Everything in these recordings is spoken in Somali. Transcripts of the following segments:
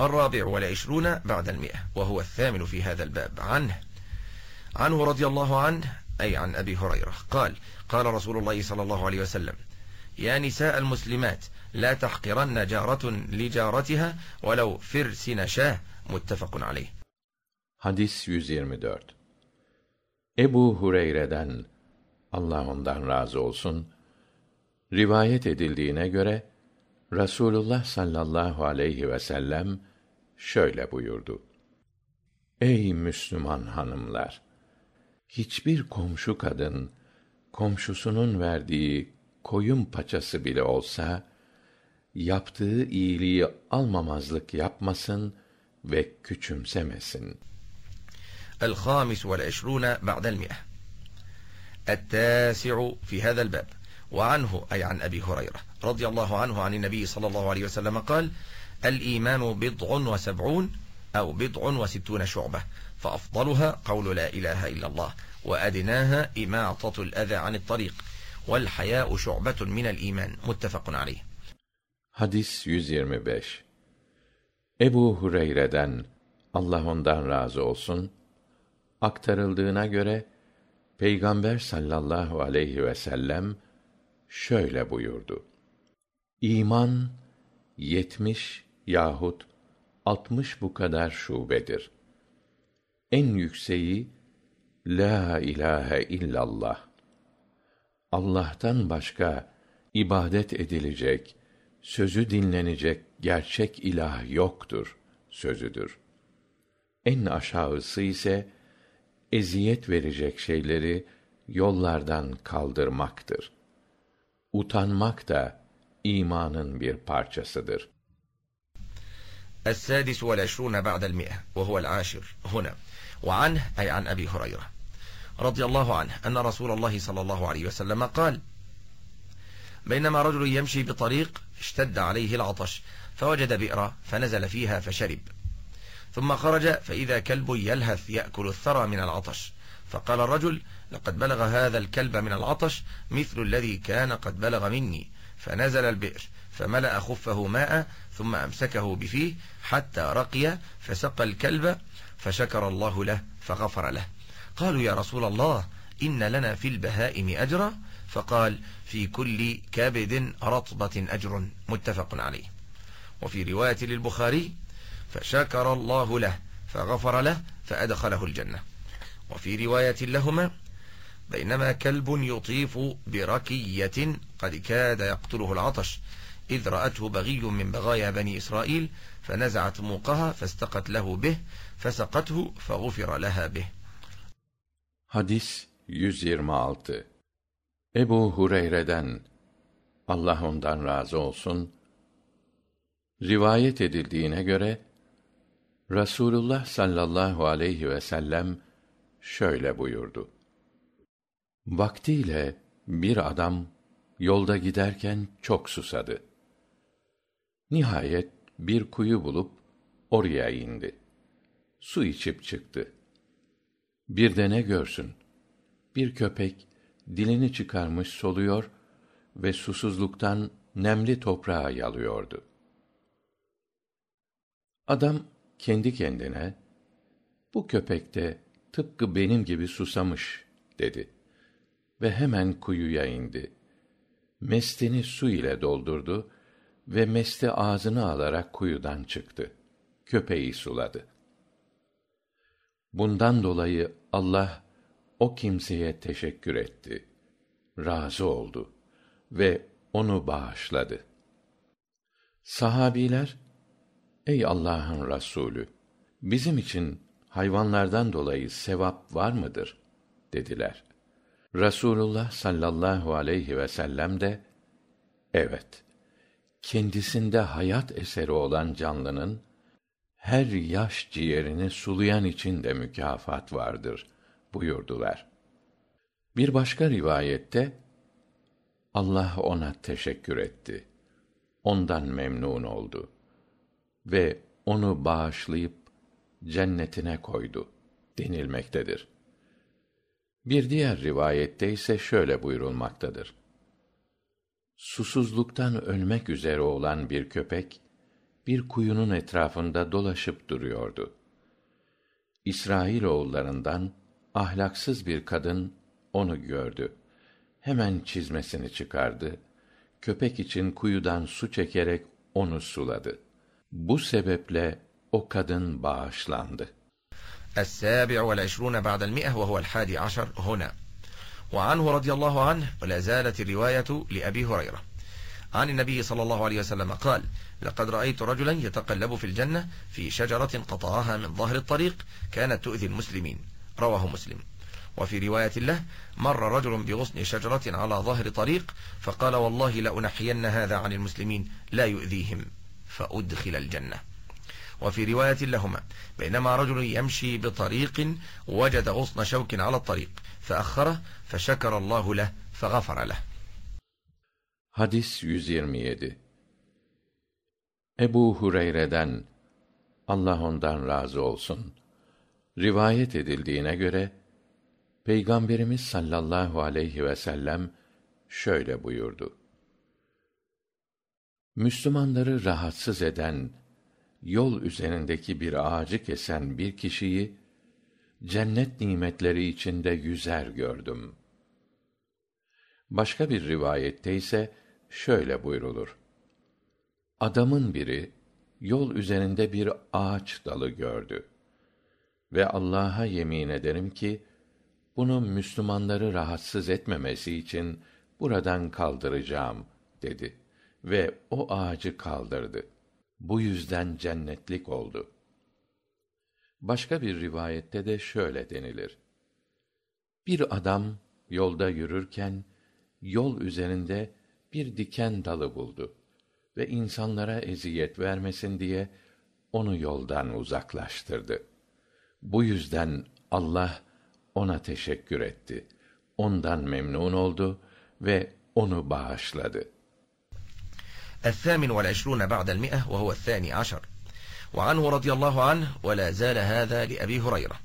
الرابع والعشرون بعد المئة وهو الثامن في هذا الباب عنه عنه رضي الله عنه أي عن أبي هريرة قال قال رسول الله صلى الله عليه وسلم يا نساء المسلمات لا تحقرن جارة لجارتها ولو فرس نشاه متفق عليه Hadis 124 Ebu Hureyre'den Allah ondan razı olsun rivayet edildiğine göre Rasulullah sallallahu aleyhi ve sellem şöyle buyurdu. Ey Müslüman hanımlar! Hiçbir komşu kadın, komşusunun verdiği koyun paçası bile olsa, yaptığı iyiliği almamazlık yapmasın ve küçümsemesin. الخامس والعشرون بعد المئة التاسع في هذا الباب وعنه أي عن أبي هريرة رضي الله عنه عن النبي صلى الله عليه وسلم قال الإيمان بضع وسبعون أو بضع وستون شعبة فأفضلها قول لا إله إلا الله وأدناها إماطة الأذى عن الطريق والحياء شعبة من الإيمان متفق عليه Hadis 125 Ebu Hureyre'den Allah ondan razı olsun aktarıldığına göre Peygamber sallallahu aleyhi ve sellem şöyle buyurdu. İman yetmiş yahut altmış bu kadar şubedir. En yükseği La ilahe illallah. Allah'tan başka ibadet edilecek, sözü dinlenecek gerçek ilah yoktur sözüdür. En aşağısı ise eziyet verecek şeyleri yollardan kaldırmaktır Utanmak da imanın bir parçasıdır. السادس والعشرون بعد المئة وهو العاشر هنا وعنه أي عن أبي هريرة رضي الله عنه أن رسول الله صلى الله عليه وسلم قال بينما رجل يمشي بطريق اشتد عليه العطش فوجد بئرا فنزل فيها فشرب ثم خرج فإذا كلب يلهث يأكل الثرى من العطش فقال الرجل لقد بلغ هذا الكلب من العطش مثل الذي كان قد بلغ مني فنزل البئر فملأ خفه ماء ثم أمسكه بفيه حتى رقي فسقى الكلب فشكر الله له فغفر له قالوا يا رسول الله إن لنا في البهائم أجرا فقال في كل كبد رطبة أجر متفق عليه وفي رواية للبخاري فشكر الله له فغفر له فأدخله الجنة وفي رواية لهما بينما كلب يطيف بركية قد كاد يقتله العطش إذ رأته بغي من بغايا بني إسرائيل فنزعت موقها فاستقت له به فسقته فغفر لها به Hadis 126 Ebu Hureyre'den Allah ondan razı olsun rivayet edildiğine göre Rasulullah sallallahu aleyhi ve sellem şöyle buyurdu. Vaktiyle bir adam yolda giderken çok susadı. Nihayet bir kuyu bulup oraya indi. Su içip çıktı. Bir de ne görsün? Bir köpek dilini çıkarmış soluyor ve susuzluktan nemli toprağa yalıyordu. Adam kendi kendine bu köpek de tıpkı benim gibi susamış dedi ve hemen kuyuya indi. Mestini su ile doldurdu ve mesti ağzını alarak kuyudan çıktı. Köpeği suladı. Bundan dolayı Allah o kimseye teşekkür etti. Razı oldu ve onu bağışladı. Sahabiler, ey Allah'ın Rasulü, bizim için hayvanlardan dolayı sevap var mıdır? dediler. Rasulullah sallallahu aleyhi ve sellem de, evet, kendisinde hayat eseri olan canlının, her yaş ciğerini sulayan için de mükafat vardır buyurdular. Bir başka rivayette Allah ona teşekkür etti. Ondan memnun oldu ve onu bağışlayıp cennetine koydu denilmektedir. Bir diğer rivayette ise şöyle buyurulmaktadır. Susuzluktan ölmek üzere olan bir köpek bir kuyunun etrafında dolaşıp duruyordu İsrail oğullarından ahlaksız bir kadın onu gördü hemen çizmesini çıkardı köpek için kuyudan su çekerek onu suladı bu sebeple o kadın bağışlandı. السابع والعشرون بعد المئة وهو الحادي عشر هنا وعنه رضي الله عنه ولازالت الرواية لأبي هريرة عن النبي صلى الله عليه وسلم قال لقد رأيت رجلا يتقلب في الجنة في شجرة قطعها من ظهر الطريق كانت تؤذي المسلمين رواه مسلم وفي رواية له مر رجل بغصن شجرة على ظهر طريق فقال والله لأنحين هذا عن المسلمين لا يؤذيهم فأدخل الجنة وفي رواية لهما بينما رجل يمشي بطريق وجد غصن شوك على الطريق فأخره فشكر الله له فغفر له Hadis 127 Ebu Hureyre'den Allah ondan razı olsun rivayet edildiğine göre Peygamberimiz sallallahu aleyhi ve sellem şöyle buyurdu. Müslümanları rahatsız eden yol üzerindeki bir ağacı kesen bir kişiyi cennet nimetleri içinde yüzer gördüm. Başka bir rivayette ise şöyle buyrulur. Adamın biri yol üzerinde bir ağaç dalı gördü ve Allah'a yemin ederim ki bunu Müslümanları rahatsız etmemesi için buradan kaldıracağım dedi ve o ağacı kaldırdı. Bu yüzden cennetlik oldu. Başka bir rivayette de şöyle denilir. Bir adam yolda yürürken yol üzerinde bir diken dalı buldu ve insanlara eziyet vermesin diye onu yoldan uzaklaştırdı. Bu yüzden Allah ona teşekkür etti. Ondan memnun oldu ve onu bağışladı. الثامن والعشرون بعد المئة وهو الثاني عشر وعنه رضي الله عنه ولا زال هذا لأبي هريرة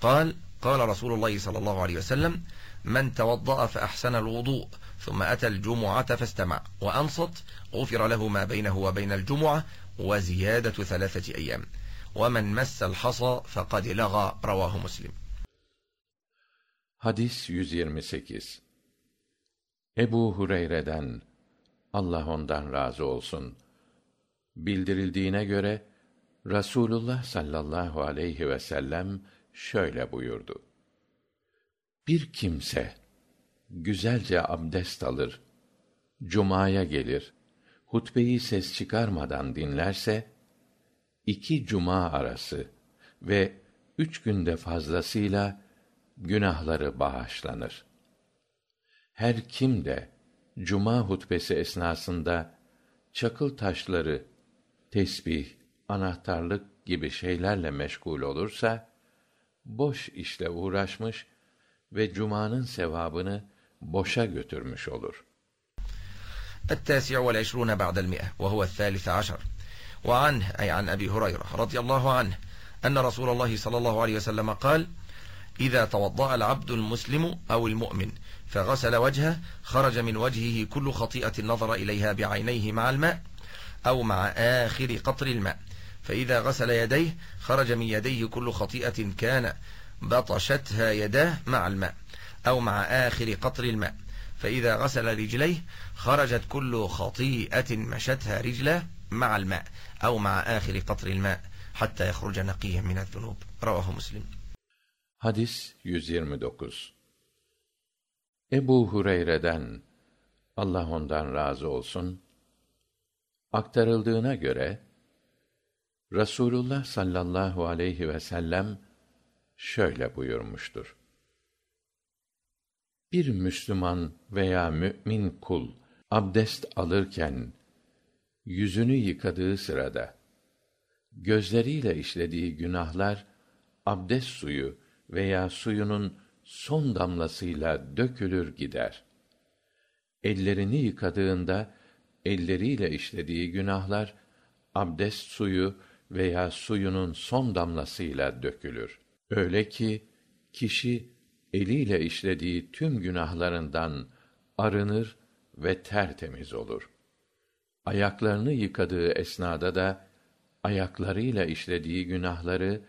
قال قال رسول الله صلى الله عليه وسلم من توضأ فأحسن الوضوء ثم أتى الجمعة فاستمع وأنصت غفر له ما بينه وبين الجمعة وزيادة ثلاثة أيام ومن مس الحصى فقد لغى رواه مسلم Hadis 128 Ebu Hureyre'den Allah ondan razı olsun bildirildiğine göre Rasulullah sallallahu aleyhi ve sellem şöyle buyurdu. Bir kimse güzelce abdest alır, cumaya gelir, hutbeyi ses çıkarmadan dinlerse, iki cuma arası ve üç günde fazlasıyla günahları bağışlanır. Her kim de cuma hutbesi esnasında çakıl taşları, tesbih, anahtarlık gibi şeylerle meşgul olursa boş işle uğraşmış ve cumanın sevabını boşa götürmüş olur. التاسع والعشرون بعد المئة وهو الثالث عشر وعنه أي عن أبي هريرة رضي الله عنه أن رسول الله صلى الله عليه وسلم قال إذا توضأ العبد المسلم أو المؤمن فغسل وجهه خرج من وجهه كل خطيئة نظر إليها بعينيه مع الماء أو مع آخر قطر الماء فإذا غسل يديه خرج من يديه كل خطيئة كان بطشتها يداه مع الماء أو مع آخر قطر الماء فإذا غسل رجليه خرجت كل خطيئة مشتها رجله مع الماء أو مع آخر قطر الماء حتى يخرج نقيا من الذنوب رواه مسلم Hadis 129 Ebu Hureyre'den Allah ondan razı olsun aktarıldığına göre Rasulullah sallallahu aleyhi ve sellem şöyle buyurmuştur. Bir Müslüman veya mümin kul abdest alırken yüzünü yıkadığı sırada gözleriyle işlediği günahlar abdest suyu veya suyunun son damlasıyla dökülür gider. Ellerini yıkadığında elleriyle işlediği günahlar abdest suyu veya suyunun son damlasıyla dökülür. Öyle ki kişi eliyle işlediği tüm günahlarından arınır ve tertemiz olur. ayaklarını yıkadığı esnada da ayaklarıyla işlediği günahları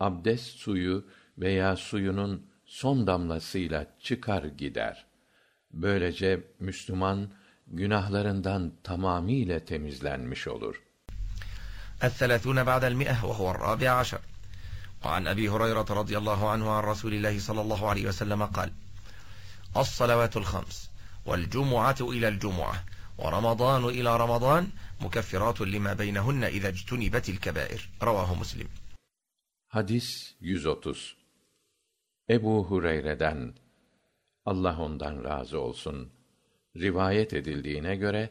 abdest suyu veya suyunun son damlasıyla çıkar gider böylece müslüman günahlarından tamamiyle temizlenmiş olur الثلاثون بعد المئة وهو الرابع عشر وعن أبي هريرة رضي الله عنه عن رسول الله صلى الله عليه وسلم قال الصلوات الخمس والجمعة إلى الجمعة ورمضان إلى رمضان مكفرات لما بينهن إذا اجتنبت الكبائر رواه مسلم hadis 130 ebu hureyre'den allah ondan razı olsun rivayet edildiğine göre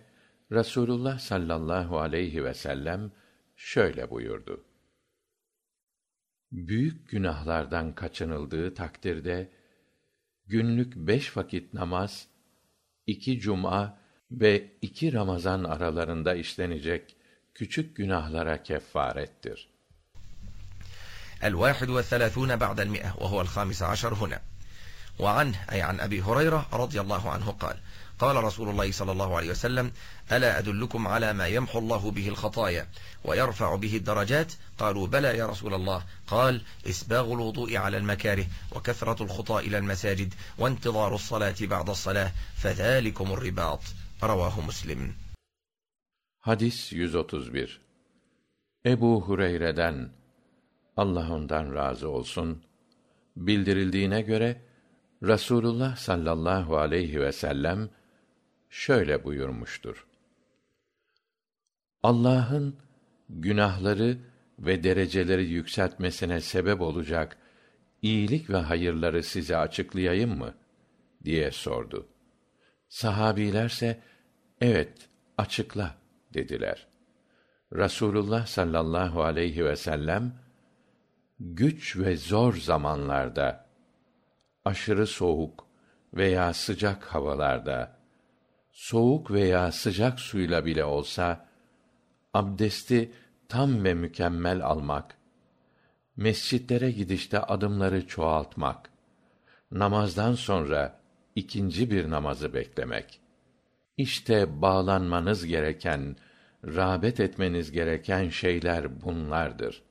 rasulullah sallallahu aleyhi vsellem şöyle buyurdu. Büyük günahlardan kaçınıldığı takdirde günlük beş vakit namaz iki cuma ve iki ramazan aralarında işlenecek küçük günahlara kefarettir الواحد والثلاثون بعد المئة وهو الخامس عشر هنا وعنه أي عن أبي هريرة رضي الله عنه قال قال رسول الله صلى الله عليه وسلم ألا أدلكم على ما يمحو الله به الخطايا ويرفع به الدرجات قالوا بلى يا رسول الله قال إسباغ الوضوء على المكاره وكثرة الخطى إلى المساجد وانتظار الصلاة بعد الصلاة فذلكم الرباط رواه مسلم hadis 131 ebu hureyre'den allah ondan razı olsun. Bildirildiğine göre rasulullah sallallahu aleyhi vsellem şöyle buyurmuştur. Allah'ın günahları ve dereceleri yükseltmesine sebep olacak iyilik ve hayırları size açıklayayım mı? diye sordu. Sahabilerse evet açıkla dediler. Rasulullah sallallahu aleyhi vsellem güç ve zor zamanlarda aşırı soğuk veya sıcak havalarda soğuk veya sıcak suyla bile olsa abdesti tam ve mükemmel almak mescitlere gidişte adımları çoğaltmak namazdan sonra ikinci bir namazı beklemek. Işte bağlanmanız gereken rağbet etmeniz gereken şeyler bunlardır